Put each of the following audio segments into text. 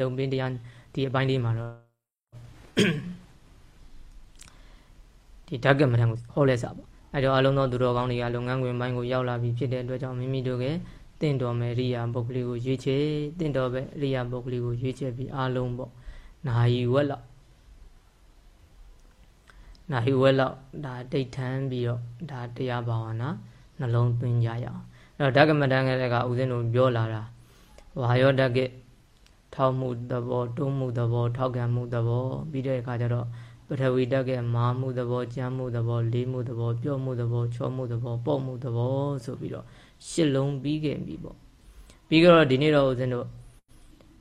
လုံပင်းတရားဒီအပိုင်းလေးမှာတော့ဒီဓကမထံကိုဟောလဲစားပေါ့အဲတော့အလုံးသောသူတော်ကောင်းတွေကလုပ်ငန်းခွင်ပိုင်းကိုရောက်လာပြီးဖြစ်တဲ့အတွက်ကြောင့်မိမိတို့ကတင့်တော်မယ်ရိယာပုဂ္ဂလိကိုရွေးချယ်တင့်တော်ပဲရိယာပုဂ္ဂလိကိုရွေးချယ်ပြီးအားလုံးပေါ့နာယီဝက်လောက်နာယီဝက်လောက်ဒါတိတ်ထမ်းပြီးတော့ဒါတရားဘာဝနာနှလုံးသွင်းကြရအောင်အဲ့တော့ဓကမထံကလည်းကဦးဇင်းတို့ပြောလာတာဝါယောဓက ထောက်မှုသဘောတွုံးမှုသဘော ထောက်ခံမှုသဘောပြီးတဲ့အခါကျတော့ပထဝီဓာတ်ကမာမှုသဘောကြမ်းမှုသဘောလေးမှုသဘောပြော့မှုသဘောချောမှုသဘောပေါ့မှုသဘောဆိုပြီးတော့ရှစ်လုံးပြီးခဲ့ပြီပေါ့ပြီးတော့ဒီနေ့တော့ဦးဇင်းတို့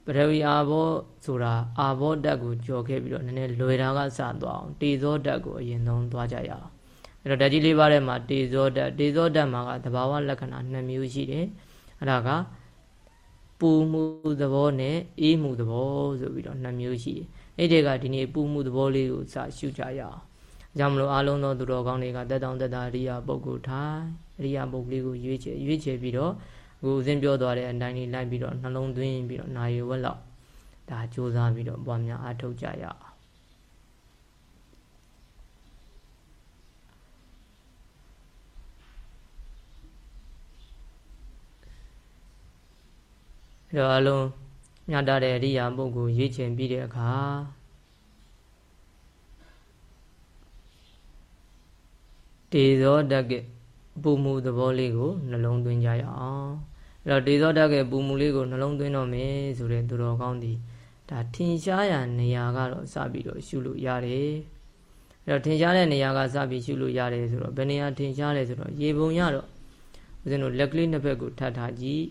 ပထဝီအာဘောဆိုတာအာဘောဓာတ်ကိုကြော်ခဲ့ပြီးတော့နည်းနည်းလွယ်တာကစသွားအောင်တေဇောဓာတ်ကိုအရင်ဆုံးသွားကြရအောင်အဲ့တော့ဓာတ်ကြီးလေးပါးထဲမှာတေဇောဓာတ်တေဇောဓာတ်မှာကသဘာဝလက္ခဏာ2မျိုးရှိတယ်အဲ့ဒါက ပူမှုသဘောနဲ့အေးမှုသဘောဆိုပြီးတော့2မျိုးရှိတယ်အဲ့ဒီကဒီနေ့ပူမှုသဘောလေးကိုစရှုကြရအောင်။ကြောင့်မလို့အားလုံးသောသူတော်ကောင်းတွေကတက်တောင်တက်တာအရိယာပုဂ္ဂိုလ်ထိုင်အရိယာပုဂ္ဂိုလ်လေးကိုရွေးချယ်ရွေးချယ်ပြီးတော့ကိုဦးစင်းပြောသွားတဲ့အတိုင်းလေးလိုက်ပြီးတော့နှလုံးသွင်းပြီးတော့နာရီဝက်လောက်ဒါစူးစမ်းပြီးတော့ပွားများအားထုတ်ကြရအောင်။ အဲ့တော့အလုံးမြတ်တဲ့အရိယာပုဂ္ဂိုလ်ရွေးချယ်ပြီးတဲ့အခါတေဇောတက်ကပူမှုသဘောလေးကိုနှလုံးသွင်းကြရအောင်အဲ့တော့တေဇောတက်ကပူမှုလေးကိုနှလုံးသွင်းတော့မယ်ဆိုတဲ့သူတော်ကောင်းဒီဒါထင်ရှားရာနေရာကတော့စပြီးတော့ရှုလို့ရတယ်အဲ့တော့ထင်ရှားတဲ့နေရာကစပြီးရှုလို့ရတယ်ဆိုတော့ဘယ်နေရာထင်ရှားလဲဆိုတော့ရေပုံရတော့ဦးဇင်းတို့လက်ကလေးနှစ်ဘက်ကိုထပ်ထားကြည့်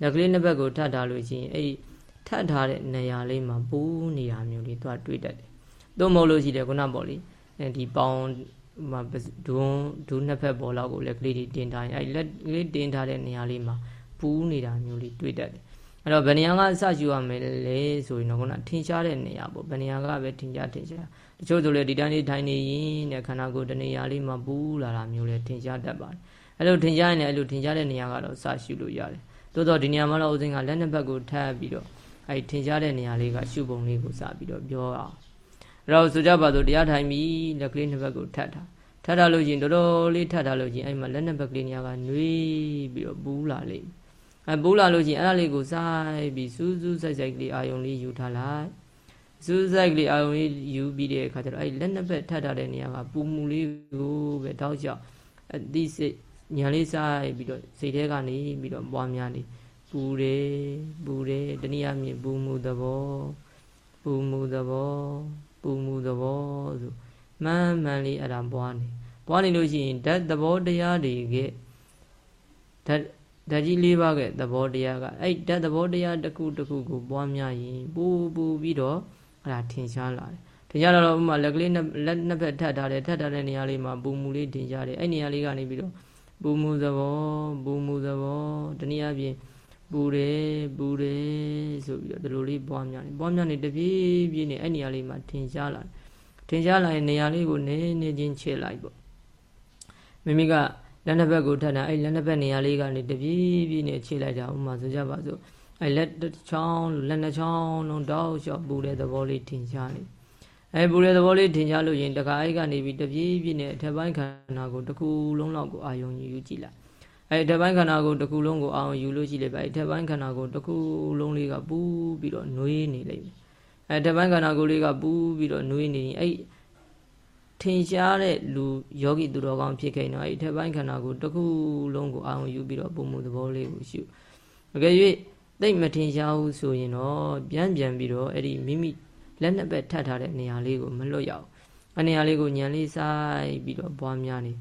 လက်ကလေးနှစ်ဘက်ကိုထပ်ထားလို့ရှိရင်အဲ့ထပ်ထားတဲ့နေရာလေးမှာပူးနေတာမျိုးလေးသွားတွေ့တတ်တယ်။သို့မဟုတ်လို့ရှိတယ်ခုနပေါ့လေဒီပေါင်မှာဒုံဒုနှစ်ဖက်ပေါ်လောက်ကိုလက်ကလေးတွေတင်ထားရင်အဲလက်ကလေးတင်ထားတဲ့နေရာလေးမှာပူးနေတာမျိုးလေးတွေ့တတ်တယ်။အဲ့တော့ဘယ်နေရာကအစယူရမယ်လဲဆိုရင်တော့ခုနထင်ရှားတဲ့နေရာပေါ့ဘယ်နေရာကပဲထင်ရှားထင်ရှားတချို့ဆိုလေဒီတိုင်းလေးထိုင်နေရင်တဲ့ခန္ဓာကိုယ်တနေရာလေးမှာပူးလာတာမျိုးလေးထင်ရှားတတ်ပါတယ်။အဲ့လိုထင်ရှားရင်လည်းအဲ့လိုထင်ရှားတဲ့နေရာကတော့စရှုလို့ရတယ်။ သို့တော့ဒီနေရာမှာတော့ဦးစင်းကလက်နှစ်ဘက်ကိုထပ်ပြီးတော့အဲ့ထင်ရှားတဲ့နေရာလေးကရှုပုံလေးကိုစပြီးတော့ပြောအောင်အဲ့တော့ဆိုကြပါစို့တရားထိုင်ပြီးလက်ကလေးနှစ်ဘက်ကိုထပ်ထားထပ်ထားလို့ချင်းတော်တော်လေးထပ်ထားလို့ချင်းအဲ့မှာလက်နှစ်ဘက်ကလေးနေရာကနှွေးပြီးတော့ပူးလာလိမ့်အဲပူးလာလို့ချင်းအဲ့ဒါလေးကိုစိုက်ပြီးစူးစူးစိုက်စိုက်ကလေးအာယုံလေးယူထားလိုက်စူးစိုက်ကလေးအာယုံလေးယူပြီးတဲ့အခါကျတော့အဲ့လက်နှစ်ဘက်ထပ်ထားတဲ့နေရာကပူမှုလေးကိုပဲတောက်လျှောက်အသိစိတ် ညာလေးစိုက်ပြီးတော့စိတ်ထဲကနေပြီးတော့ပွားများနေပူတယ်ပူတယ်တနည်းအားဖြင့်ပူမှုသဘောပူမှုသဘောပူမှုသဘောဆိုမှန်မှန်လေးအဲ့ဒါပွားနေပွားနေလို့ရှိရင်ဓာတ်သဘောတရားတွေကဓာတ်ဓာတ်ကြီး၄ပါးကသဘောတရားကအဲ့ဓာတ်သဘောတရားတစ်ခုတစ်ခုကိုပွားများရင်ပူပူပြီးတော့အဲ့ဒါထင်ရှားလာတယ်ထင်ရှားလာတော့ဥမာလက်ကလေးလက်နှစ်ဖက်ထပ်ထားတယ်ထပ်ထားတဲ့နေရာလေးမှာပူမှုလေးထင်ရှားတယ်အဲ့နေရာလေးကနေပြီးတော့ ပူမှုသဘောပူမှုသဘောတနည်းအားဖြင့်ပူတယ်ပူတယ်ဆိုပြီးတော့ဒီလိုလေးပွားများနေပွားများနေတပြေးပြေးနေအဲ့နေရာလေးမှာထင်ရှားလာတယ်ထင်ရှားလာရင်နေရာလေးကိုနေနေချင်းချဲ့လိုက်ပေါ့မိမိကလက်နှစ်ဘက်ကိုထပ်တာအဲ့လက်နှစ်ဘက်နေရာလေးကနေတပြေးပြေးနေချေလိုက်တာဥမာဆိုကြပါစို့အဲ့လက်တစ်ချောင်းလက်နှစ်ချောင်းလုံးတောက်လျှောက်ပူတဲ့သဘောလေးထင်ရှားနေ အဲ့ပူတဲ့သဘောလေးထင်ရှားလို့ရင်တခါအဲ့ကနေပြီးတပြေးပြေးနေအထက်ပိုင်းခန္ဓာကိုတစ်ခုလုံးလောက်ကိုအာယုံယူကြည့်လိုက်အဲ့ထက်ပိုင်းခန္ဓာကိုယ်တစ်ခုလုံးကိုအောင်ယူလို့ရှိလေပဲအဲ့ထက်ပိုင်းခန္ဓာကိုယ်တစ်ခုလုံးလေးကပူးပြီးတော့နှွေးနေလိမ့်မယ်အဲ့ထက်ပိုင်းခန္ဓာကိုယ်လေးကပူးပြီးတော့နှွေးနေရင်အဲ့ထင်ရှားတဲ့လူယောဂီသူတော်ကောင်းဖြစ်ခဲ့တော့အဲ့ထက်ပိုင်းခန္ဓာကိုယ်တစ်ခုလုံးကိုအောင်ယူပြီးတော့ပုံမှုသဘောလေးကိုရှုအကယ်၍သိမ့်မထင်ရှားဘူးဆိုရင်တော့ပြန်ပြန်ပြီးတော့အဲ့ဒီမိမိ လက်နှစ်ဘက်ထပ်ထားတဲ့နေရာလေးကိုမလွတ်ရအောင်အနေရာလေးကိုညံလေးဆိုင်ပြီးတော့ပွားများနေ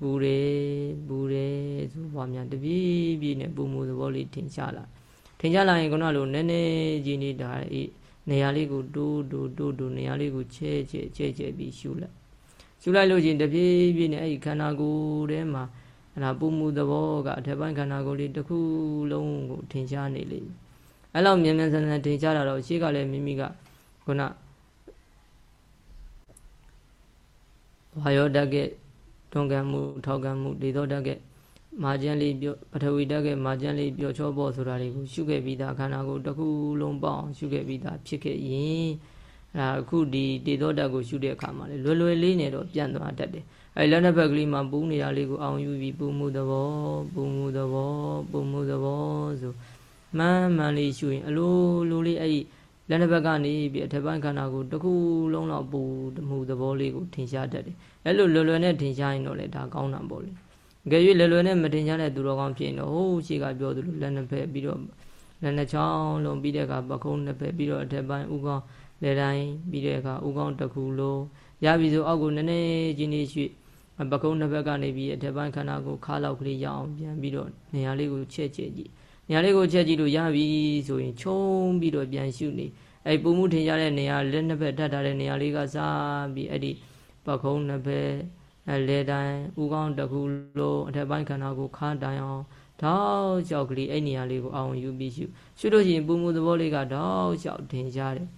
ပူတယ်ပူတယ်ဆိုပွားများတပြေးပြေးနဲ့ပူမှုသဘောလေးထင်ရှားလာထင်ရှားလာရင်ခုနလိုနည်းနည်းကြီးနေတာအေးနေရာလေးကိုတိုးတိုးတိုးတိုးနေရာလေးကိုချဲချဲချဲချဲပြီးရှုလိုက်ရှုလိုက်လို့ချင်းတပြေးပြေးနဲ့အဲ့ဒီခန္ဓာကိုယ်ထဲမှာအဲ့ဒါပူမှုသဘောကအထက်ပိုင်းခန္ဓာကိုယ်လေးတစ်ခုလုံးကိုထင်ရှားနေလိမ့်မယ်အဲ့လောက်မြန်မြန်ဆန်ဆန်ထင်ရှားတာတော့ရှေ့ကလည်းမိမိက ခုနဝါယောဓာတ်ကတွန်ကံမှုထောက်ခံမှုဒေသောဓာတ်ကပမာကျန်လေးပြောပထဝီတက်ကမာကျန်လေးပြောချောပေါ်ဆိုတာတွေကိုရှုခဲ့ပြီးသားခန္ဓာကိုယ်တစ်ခုလုံးပေါအောင်ရှုခဲ့ပြီးသားဖြစ်ခဲ့ရင်အဲအခုဒီတေသောတက်ကိုရှုတဲ့အခါမှာလေလွယ်လွယ်လေးနဲ့တော့ပြန်သွားတတ်တယ်အဲလက်နှစ်ဘက်ကလေးမှာပူနေတာလေးကိုအောင်ယူပြီးပူမှုသဘောပူမှုသဘောပူမှုသဘောဆိုမှန်မှန်လေးရှုရင်အလိုလိုလေးအဲ့ဒီ လက်နှစ်ဘက်ကနေပြီးအထက်ပိုင်းခန္ဓာကိုတစ်ခုလုံးတော့ပူမှုသဘောလေးကိုထင်ရှားတတ်တယ်အဲ့လိုလွယ်လွယ်နဲ့ထင်ရှားရင်တော့လေဒါကောင်းတာပေါ့လေငယ်ရွယ်လွယ်လွယ်နဲ့မတင်ကြတဲ့သူတော်ကောင်းဖြစ်ရင်တော့ဟိုးရှိကပြောသလိုလက်နှစ်ဖက်ပြီးတော့လက်နှစ်ချောင်းလုံးပြီးတဲ့အခါပခုံးနှစ်ဖက်ပြီးတော့အထက်ပိုင်းဥကောင်းလေတိုင်းပြီးတဲ့အခါဥကောင်းတစ်ခုလုံးရပြီဆိုအောက်ကိုနည်းနည်းချင်းလေးရွှေ့ပကုံးနှစ်ဘက်ကနေပြီးအထက်ပိုင်းခန္ဓာကိုခါလောက်ကလေးရအောင်ပြန်ပြီးတော့နေရာလေးကိုချက်ချက်ကြည့် နေရာလေးကိုချက်ကြည့်လို့ရပြီဆိုရင်ခြုံပြီးတော့ပြန်ရှုနေအဲ့ပုံမှုထင်ရတဲ့နေရာလက်နှစ်ဘက်ထပ်ထားတဲ့နေရာလေးကစားပြီးအဲ့ဒီပကုံးနှစ်ဘက်အဲလေတိုင်းဥကောင်းတစ်ခုလုံးအထက်ပိုင်းခန္ဓာကိုခါတိုင်အောင်တောက်လျှောက်ကလေးအဲ့နေရာလေးကိုအောင်ယူပြီးရှုရှုလို့ရှိရင်ပုံမှုသဘောလေးကတောက်လျှောက်ထင်ရှားတယ်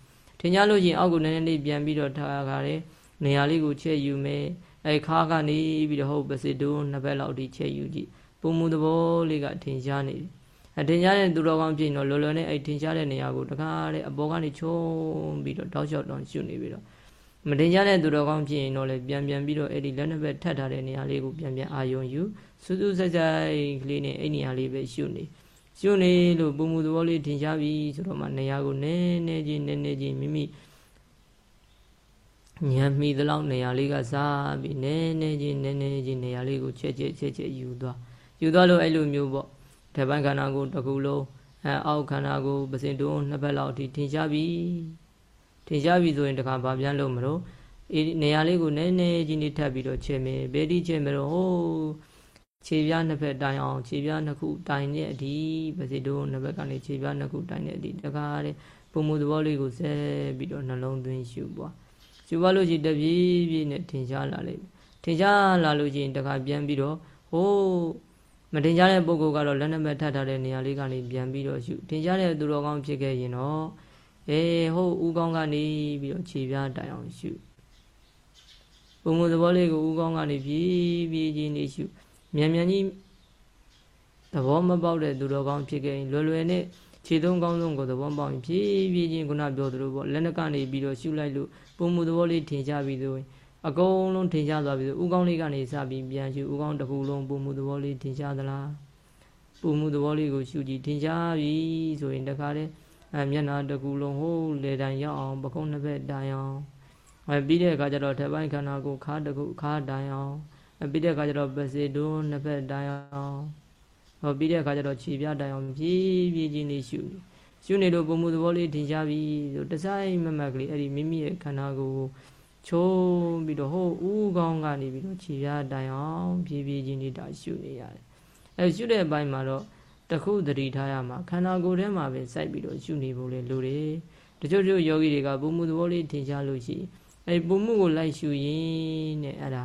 ထင်ရှားလို့ရှိရင်အောက်ကိုနည်းနည်းလေးပြန်ပြီးတော့ထားခါတယ်နေရာလေးကိုချက်ယူမယ်အဲခါကနေပြီးတော့ဟုတ်ပစစ်တုံးနှစ်ဘက်လောက်ထိချက်ယူကြည့်ပုံမှုသဘောလေးကထင်ရှားနေတယ် အထင်ရှားတဲ့သူတော်ကောင်းပြင်တော့လောလောနဲ့အဲထင်ရှားတဲ့နေရာကိုတခါတဲ့အပေါ်ကနေချုံပြီးတော့တောက်လျှောက်တောင်ရှုနေပြီးတော့မတင်ကြတဲ့သူတော်ကောင်းဖြစ်ရင်တော့လေပြန်ပြန်ပြီးတော့အဲ့ဒီလက်နှစ်ဘက်ထပ်ထားတဲ့နေရာလေးကိုပြန်ပြန်အာယုံယူစူးစူးဆိုင်ဆိုင်ကလေးနဲ့အဲ့နေရာလေးပဲရှုနေရှုနေလို့ပုံမှုသဘောလေးထင်ရှားပြီဆိုတော့မှနေရာကိုနည်းနည်းချင်းနည်းနည်းချင်းမိမိညံမိသလောက်နေရာလေးကစားပြီးနည်းနည်းချင်းနည်းနည်းချင်းနေရာလေးကိုချက်ချက်ချက်ချက်ယူသွားယူသွားလို့အဲ့လိုမျိုးပေါ့ ဓာတ်ပိုင်းခန္ဓာကိုတစ်ခုလုံးအဲအောက်ခန္ဓာကိုပစင်တွန်းနှစ်ဘက်လောက်အထိထင်ရှားပြီထင်ရှားပြီဆိုရင်တခါဗာပြန်လို့မလို့အေးနေရာလေးကိုနည်းနည်းချင်းလေးထပ်ပြီးတော့ချက်မယ်ဘယ်ဒီချက်မလို့ဟိုးခြေပြားနှစ်ဖက်တိုင်အောင်ခြေပြားနှစ်ခုတိုင်တဲ့အဒီပစီတို့နှစ်ဘက်ကနေခြေပြားနှစ်ခုတိုင်တဲ့အဒီတကားတဲ့ပုံမှုသဘောလေးကိုဆက်ပြီးတော့နှလုံးသွင်းရှုပွားရှုပွားလို့ရှိရင်တပြေးပြေးနဲ့ထင်ရှားလာလိမ့်မယ်ထင်ရှားလာလို့ရှိရင်တခါပြန်ပြီးတော့ဟိုး မတင်ကြတဲ့ပုဂ္ဂိုလ်ကတော့လက်နက်မဲ့ထပ်ထားတဲ့နေရာလေးကနေပြန်ပြီးတော့ရှုတင်ကြတဲ့သူတော်ကောင်းဖြစ်ခဲ့ရင်တော့အေးဟုတ်ဦးကောင်းကနေပြီးတော့ခြေပြားတိုင်အောင်ရှုပုံမသဘောလေးကိုဦးကောင်းကနေပြေးပြေးချင်းနေရှုမြန်မြန်ကြီးသဘောမပေါက်တဲ့သူတော်ကောင်းဖြစ်ခဲ့ရင်လွယ်လွယ်နဲ့ခြေသုံးကောင်းဆုံးကိုသဘောပေါက်ရင်ပြေးပြေးချင်းခုနပြောသလိုပေါ့လက်နက်ကနေပြီးတော့ရှုလိုက်လို့ပုံမသဘောလေးထင်ရှားပြီးဆိုရင် အကုန်လုံးထင်ရှားသွားပြီဆိုဥကောင်းလေးကနေစပြီးပြန်ရှုဥကောင်းတစ်ခုလုံးပုံမှုသဘောလေးထင်ရှားသလားပုံမှုသဘောလေးကိုရှုကြည့်ထင်ရှားပြီဆိုရင်တခါတည်းအဲမျက်နှာတစ်ခုလုံးဟိုးလေတိုင်ရောက်အောင်ပကုံးနှစ်ဘက်တိုင်အောင်အဲပြီးတဲ့အခါကျတော့ထပ်ပိုင်းခန္ဓာကိုခါတစ်ခုခါတိုင်အောင်အဲပြီးတဲ့အခါကျတော့ပစေတွန်းနှစ်ဘက်တိုင်အောင်ဟောပြီးတဲ့အခါကျတော့ခြေပြတိုင်အောင်ပြေးပြေးချင်းလေးရှုရှုနေလို့ပုံမှုသဘောလေးထင်ရှားပြီဆိုတဆိုင်မမက်ကလေးအဲ့ဒီမိမိရဲ့ခန္ဓာကိုယ် ချိုးပြီးတော့ဟိုဥကောင်းကနေပြီးတော့ခြေပြားတိုင်အောင်ဖြည်းဖြည်းချင်းနေတာရှုနေရတယ်အဲရှုတဲ့အပိုင်းမှာတော့တခုသတိထားရမှာခန္ဓာကိုယ်ထဲမှာပဲစိုက်ပြီးတော့ရှုနေဖို့လေလိုတယ်တချို့ချို့ယောဂီတွေကပုံမှုသဘောလေးထင်ရှားလို့ရှိအဲပုံမှုကိုလိုက်ရှုရင်းနဲ့အဲ့ဒါ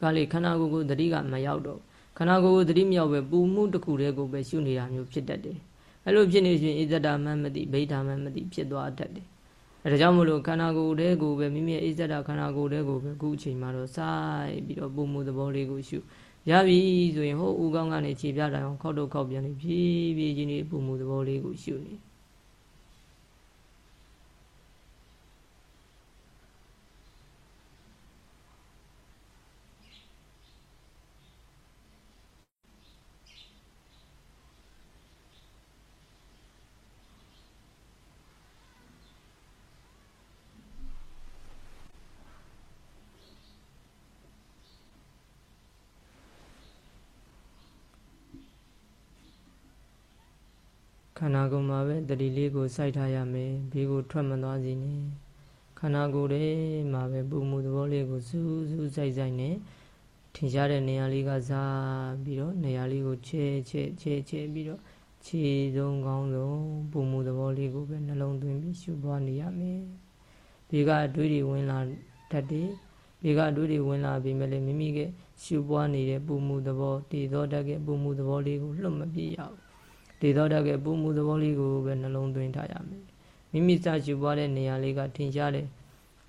ဒါကလေခန္ဓာကိုယ်ကိုသတိကမရောက်တော့ခန္ဓာကိုယ်ကိုသတိမရောက်ပဲပုံမှုတစ်ခုတည်းကိုပဲရှုနေတာမျိုးဖြစ်တတ်တယ်အဲ့လိုဖြစ်နေရင်ဣဇဒာမမတိဗိဓာမမတိဖြစ်သွားတတ်တယ် အဲဒါကြောင့်မလို့ခန္ဓာကိုယ်တည်းကိုပဲမိမိရဲ့အိဇ္ဇဒခန္ဓာကိုယ်တည်းကိုပဲအခုအချိန်မှာတော့စိုက်ပြီးတော့ပုံမှုသဘောလေးကိုရှုရပြီဆိုရင်ဟိုဦးကောင်းကနေခြေပြတိုင်းအောင်ခောက်တော့ခောက်ပြန်နေဖြည်းဖြည်းချင်းလေးပုံမှုသဘောလေးကိုရှုနေခ န္ဓာကိုယ်မှာပဲတတိလေးကိုစိုက်ထားရမယ်ဘေးကိုထွက်မသွားစေနဲ့ခန္ဓာကိုယ်ထဲမှာပဲပုံမှုသဘောလေးကိုစူးစူးစိုက်စိုက်နဲ့ထင်ရှားတဲ့နေရာလေးကစားပြီးတော့နေရာလေးကိုချဲချဲချဲချဲပြီးတော့ခြေဆုံးကောင်းဆုံးပုံမှုသဘောလေးကိုပဲနှလုံးသွင်းပြီးရှုပွားနေရမယ်ဘေးကအတွေးတွေဝင်လာတတ်တယ်ဘေးကအတွေးတွေဝင်လာပြီးမှလည်းမိမိကရှုပွားနေတဲ့ပုံမှုသဘောတည်သောတတ်တဲ့ပုံမှုသဘောလေးကိုလွတ်မပြေရဘူး ဒေသောတတ်ကပူမှုသဘောလေးကိုပဲနှလုံးသွင်းထားရမယ်မိမိစရှုပွားတဲ့နေရာလေးကထင်ရှားတဲ့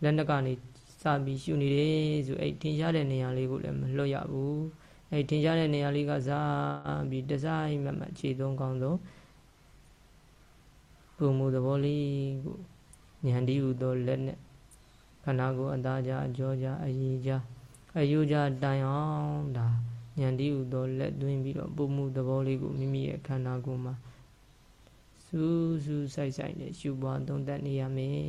လက်နက်ကနေစပြီးရှုနေတယ်ဆိုအဲ့ထင်ရှားတဲ့နေရာလေးကိုလည်းမလွတ်ရဘူးအဲထင်ရှားတဲ့နေရာလေးကစားပြီးတစားအိမ်မက်မခြေသုံးကောင်းဆုံးပုံမူသဘောလေးကိုဉာဏ်ဒီဟုသောလက်နဲ့ခန္ဓာကိုယ်အသားကြအကြောကြအရည်ကြအယူကြတိုင်အောင်ဒါ ဉာဏ်ဒီဟုသောလက်သွင်းပြီးတော့ပုံမူသဘောလေးကိုမိမိရဲ့ခန္ဓာကိုယ်မှာစူးစူးဆိုင်ဆိုင်နဲ့ရှုပွားသုံးသပ်နေရမယ်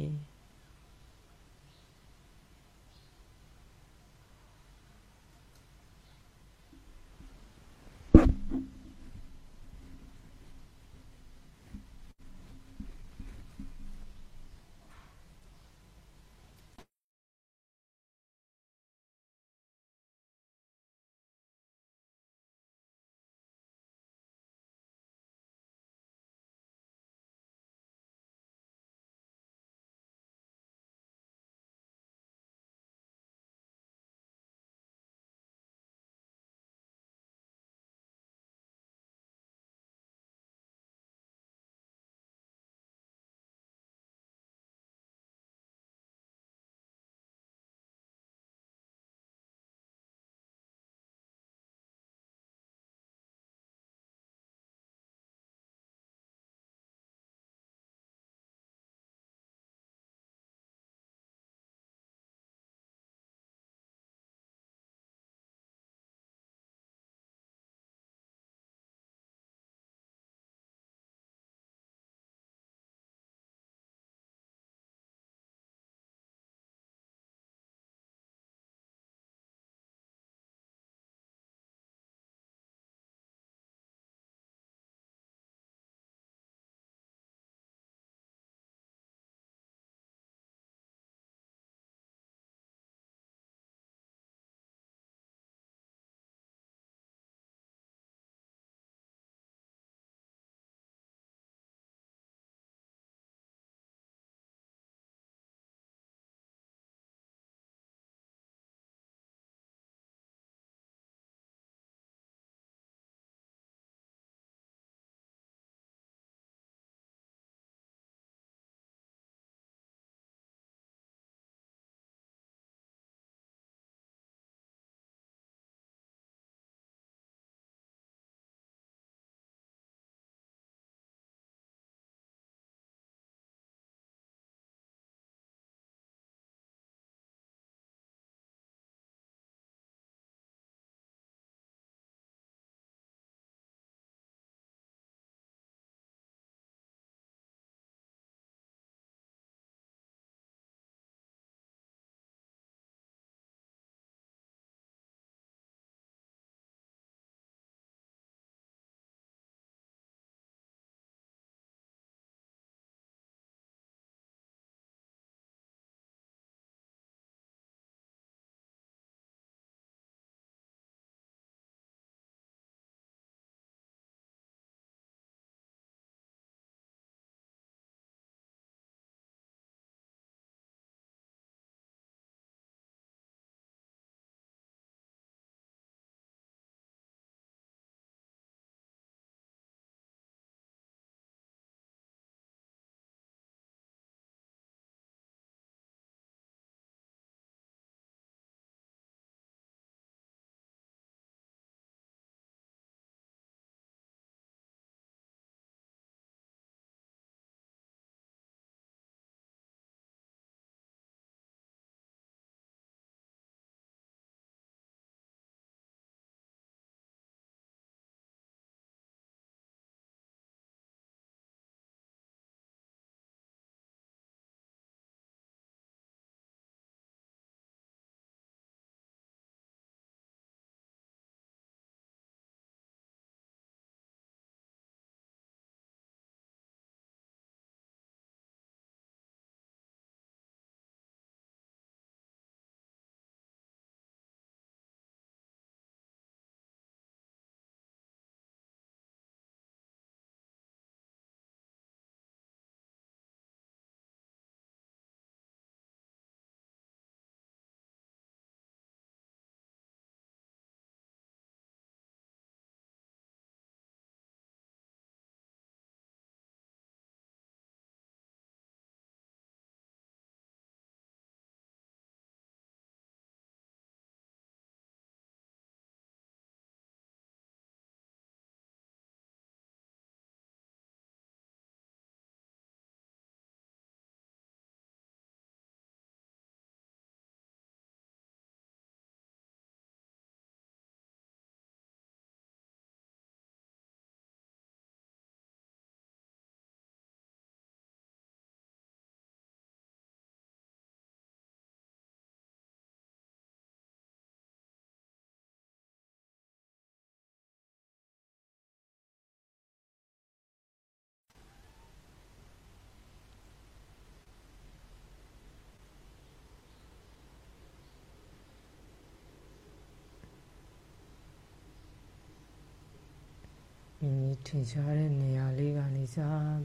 ထင်ရှားတဲ့နေရာလေးကနေစ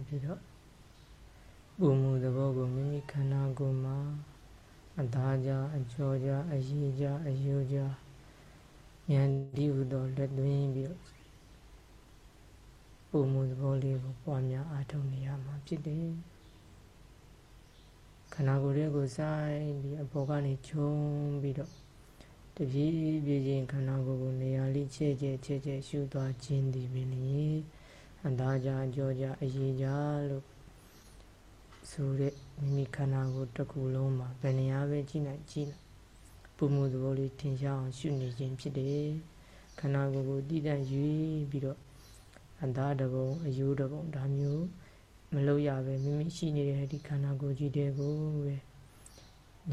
ပြီးတော့ပုံမှုသဘောကိုမိမိခန္ဓာကိုယ်မှာအသားကြအကျော်ကြအရည်ကြအယိုးကြဉာဏ်ဒီဟုသောလက်သွင်းပြီးတော့ပုံမှုသဘောလေးကိုပွားများအားထုတ်နေရမှာဖြစ်တယ်ခန္ဓာကိုယ်ရဲ့ကိုစိုက်ပြီးအပေါ်ကနေခြုံပြီးတော့ တပြေးပြေးချင်းခန္ဓာကိုယ်ကိုနေရာလေးချဲ့ချဲ့ချဲ့ချဲ့ရှုသွားခြင်းဒီပင်လေအသားကြအကျော်ကြအရည်ကြလို့ဆိုတဲ့မိမိခန္ဓာကိုယ်တစ်ခုလုံးမှာဘယ်နေရာပဲကြည့်နိုင်ကြည့်လိုက်ပုံမှုသဘောလေးထင်ရှားအောင်ရှုနေခြင်းဖြစ်တယ်ခန္ဓာကိုယ်ကိုတည်တံ့ယူပြီးတော့အသားတပုံအယိုးတပုံဒါမျိုးမလို့ရပဲမိမိရှိနေတဲ့ဒီခန္ဓာကိုယ်ကြီးတဲ့ကိုပဲ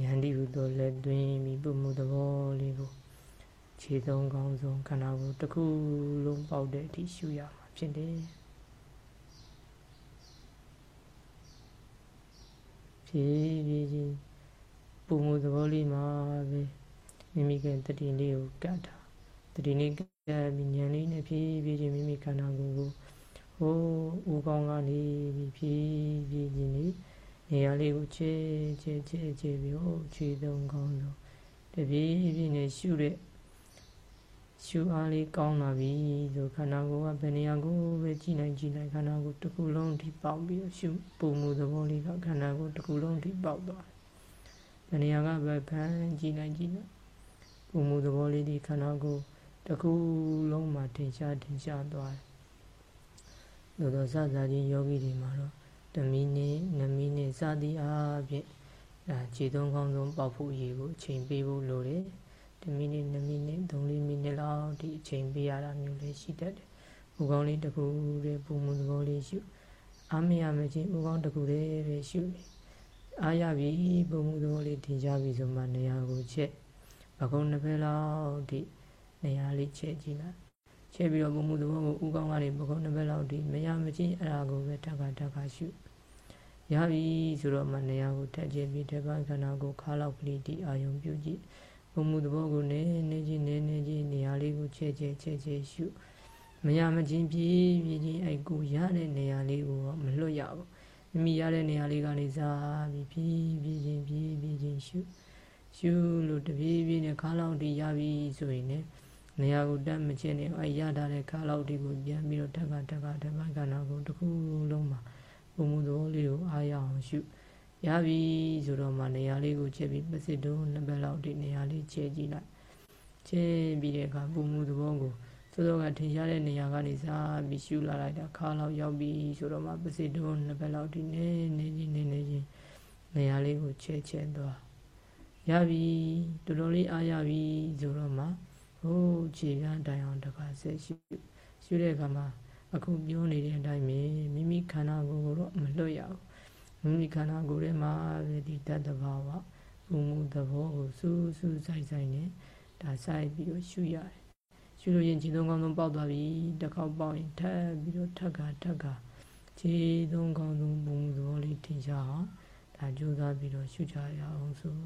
ဉာဏ်ဒီဟုသောလက်သွင်းပြီးပုံမှုသဘောလေးကိုခြေသုံးကောင်းဆုံးခန္ဓာကိုယ်တစ်ခုလုံးပေါက်တဲ့အထိရှုရမှာဖြစ်တယ်ဖြည်းဖြည်းချင်းပုံမှုသဘောလေးမှာပဲမိမိကတတိလေးကိုကတ်တာတတိလေးကတ်ပြီးဉာဏ်လေးနဲ့ဖြည်းဖြည်းချင်းမိမိခန္ဓာကိုယ်ကိုဟိုးဦးကောင်းကနေပြီးဖြည်းဖြည်းချင်းနေ နေရာလေးကိုချဲချဲချဲချဲပြီးဟိုခြေသုံးကောင်းဆုံးတပြေးပြေးနဲ့ရှုတဲ့ရှုအားလေးကောင်းလာပြီဆိုခန္ဓာကိုယ်ကဘယ်နေရာကိုပဲကြည်နိုင်ကြည်နိုင်ခန္ဓာကိုယ်တစ်ခုလုံးထိပေါက်ပြီးရှုပုံမှုသဘောလေးကခန္ဓာကိုယ်တစ်ခုလုံးထိပေါက်သွားတယ်ဘယ်နေရာကပဲဖန်ကြည်နိုင်ကြည်နိုင်ပုံမှုသဘောလေးဒီခန္ဓာကိုယ်တစ်ခုလုံးမှာထင်ရှားထင်ရှားသွားတယ်သို့သောစသချင်းယောဂီတွေမှာတော့ တမီနေနမီနေစသည်အားဖြင့်ဒါခြေသုံးကောင်းဆုံးပေါက်ဖို့အရေးကိုအချိန်ပေးဖို့လိုတယ်1မိနစ်2မိနစ်3 4မိနစ်လောက်ဒီအချိန်ပေးရတာမျိုးလေးရှိတတ်တယ်။ဥကောင်းလေးတစ်ခုတည်းပုံမှုသဘောလေးရှုအားမရမချင်းဥကောင်းတစ်ခုတည်းပဲရှုနေအားရပြီပုံမှုသဘောလေးထင်ရှားပြီဆိုမှနေရာကိုချက်ဘကုံနှစ်ဖက်လောက်ဒီနေရာလေးချက်ကြည့်လိုက်ချက်ပြီးတော့ပုံမှုသဘောကိုဥကောင်းကနေဘကုံနှစ်ဖက်လောက်ဒီမရမချင်းအဲ့ဒါကိုပဲတက်ကတက်ကရှု ရပြီဆိုတော့မှနေရာကိုထက်ချက်ပြီးတပတ်ခန္ဓာကိုခါလောက်ကလေးဒီအာယုံပြုကြည့်ဘုံမှုသဘောကိုနေနေချင်းနေနေချင်းနေရာလေးကိုချဲချဲချဲချဲရှုမရမချင်းပြေးပြေးချင်းအဲ့ကိုရတဲ့နေရာလေးကိုမလွတ်ရဘူးမိမိရတဲ့နေရာလေးကနေစားပြီးပြေးပြေးချင်းပြေးပြေးချင်းရှုရှုလို့တပြေးပြေးနဲ့ခါလောက်တီးရပြီဆိုရင်လည်းနေရာကိုတက်မချင်နေအဲ့ရထားတဲ့ခါလောက်တီးကိုပြန်ပြီးတော့တက်ကတက်ကတက်ကခန္ဓာကိုတစ်ခုလုံးမှာ ဘုံမှုသဘောလေးကိုအားရအောင်ရှုရပြီဆိုတော့မှနေရာလေးကိုချက်ပြီးပစစ်တုံးနှစ်ဘက်လောက်ဒီနေရာလေးချဲကြည့်လိုက်ချဲပြီးတဲ့အခါပုံမှုသဘောကိုစောစောကထင်ရှားတဲ့နေရာကနေစားပြီးရှုလာလိုက်တာခါလောက်ရောက်ပြီဆိုတော့မှပစစ်တုံးနှစ်ဘက်လောက်ဒီနေနေချင်းနေနေချင်းနေရာလေးကိုချဲချဲသွားရပြီတော်တော်လေးအားရပြီဆိုတော့မှဟိုးခြေပြားတိုင်အောင်တခါဆက်ရှုရှုတဲ့အခါမှာ အခုပြောနေတဲ့အတိုင်းပဲမိမိခန္ဓာကိုယ်ကိုတော့မလွတ်ရဘူးမိမိခန္ဓာကိုယ်ထဲမှာပဲဒီတတ္တဘာဝပုံမှုသဘောကိုစူးစူးဆိုင်ဆိုင်နဲ့ဒါဆိုင်ပြီးတော့ရှုရတယ်ရှုလို့ရင်ခြေသုံးကောင်းဆုံးပေါက်သွားပြီတစ်ခေါက်ပေါက်ရင်ထပ်ပြီးတော့ထပ်ကထပ်ကခြေသုံးကောင်းဆုံးပုံမှုသဘောလေးထင်ရှားအောင်ဒါကြိုးစားပြီးတော့ရှုကြရအောင်ဆို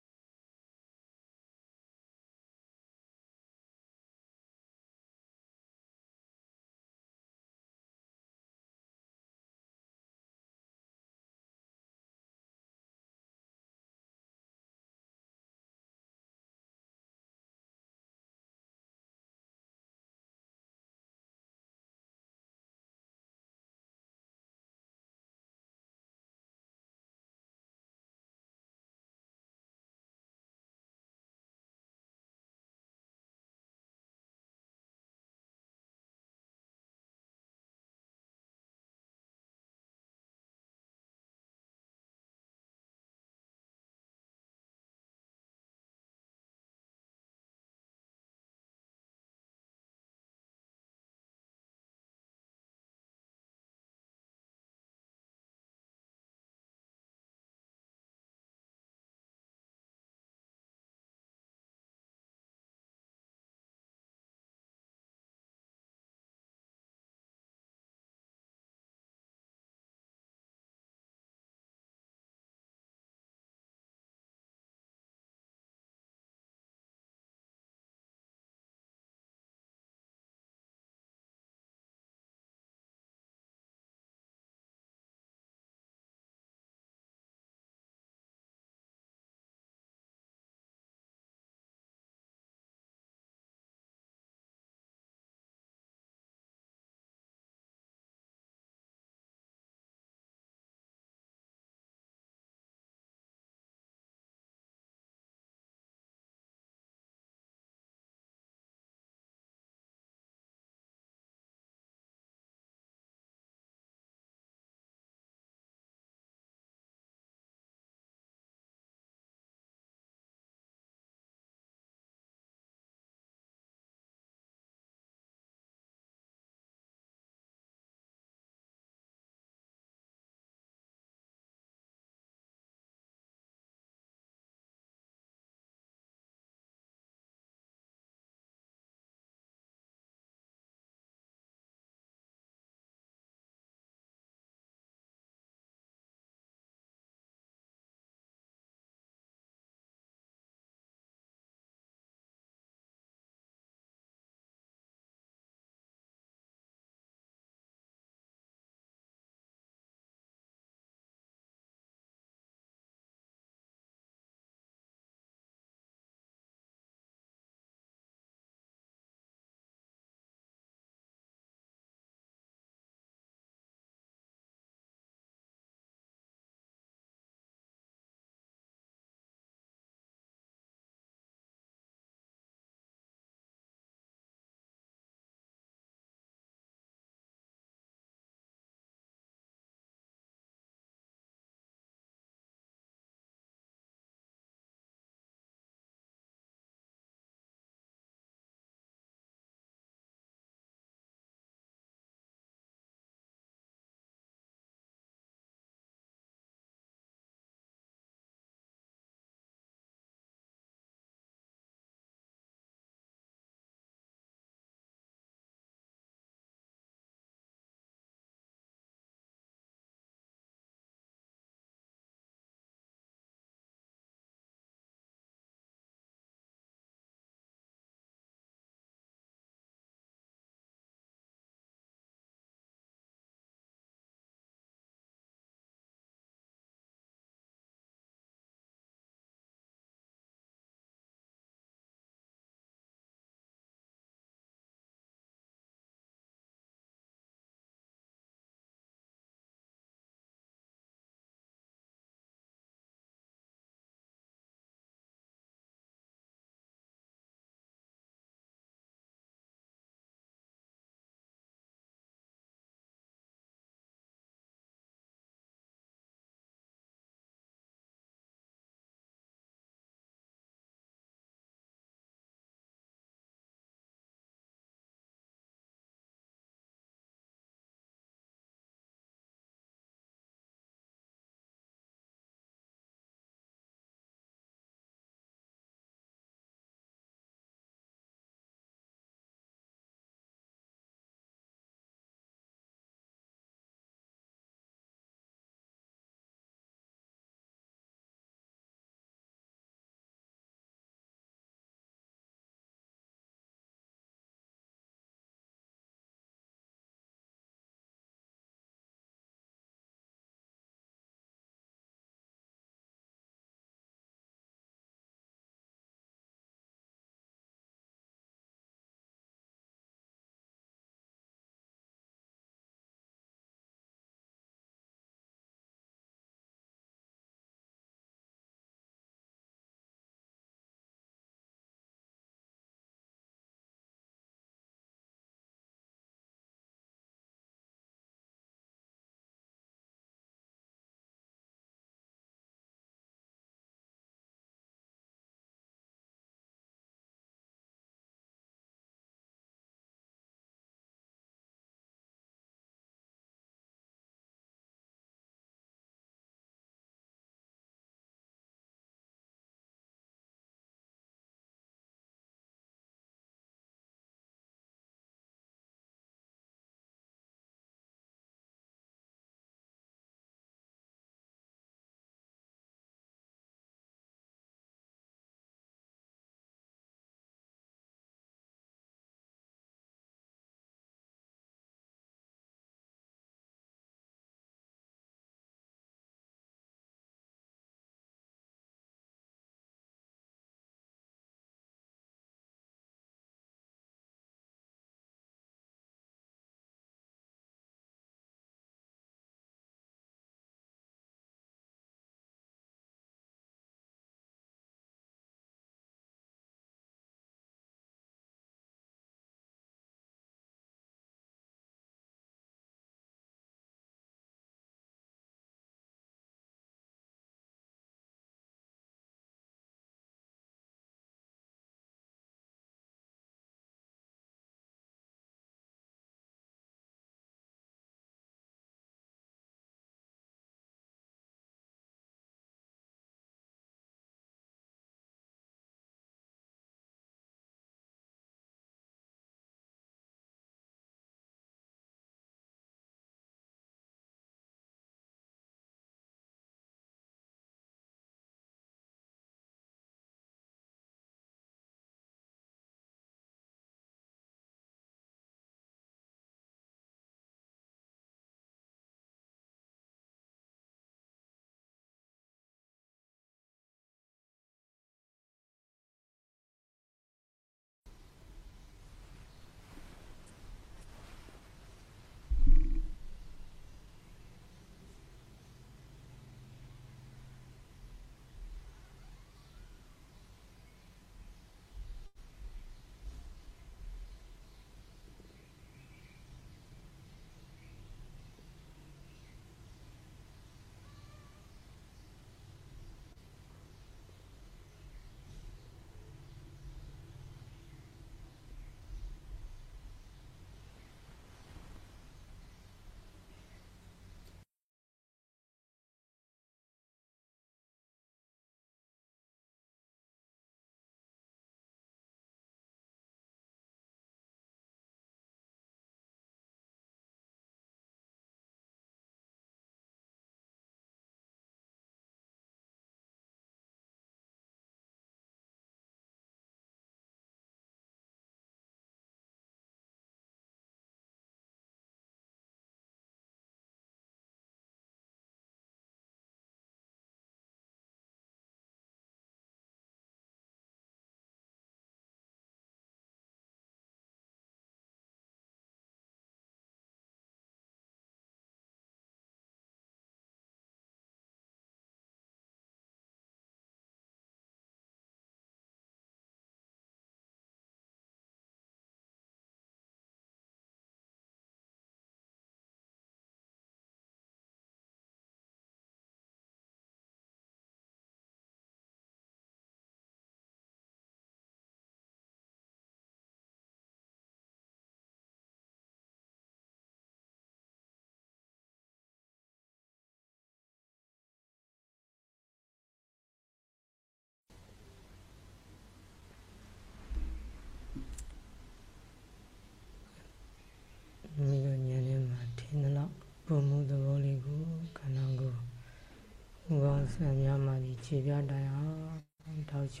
ခြေပြတိုင်အောင်ထောက်ချ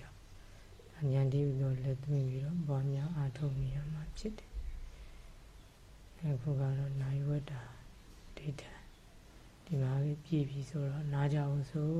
အញ្ញံတိဥသောလက်သွင်းပြီးတော့ပွားများအားထုတ်နေရမှာဖြစ်တယ်အခုကတော့နိုင်ဝတ္တာဒိဋ္ဌံဒီမှာပဲပြည့်ပြီဆိုတော့နားကြအောင်ဆို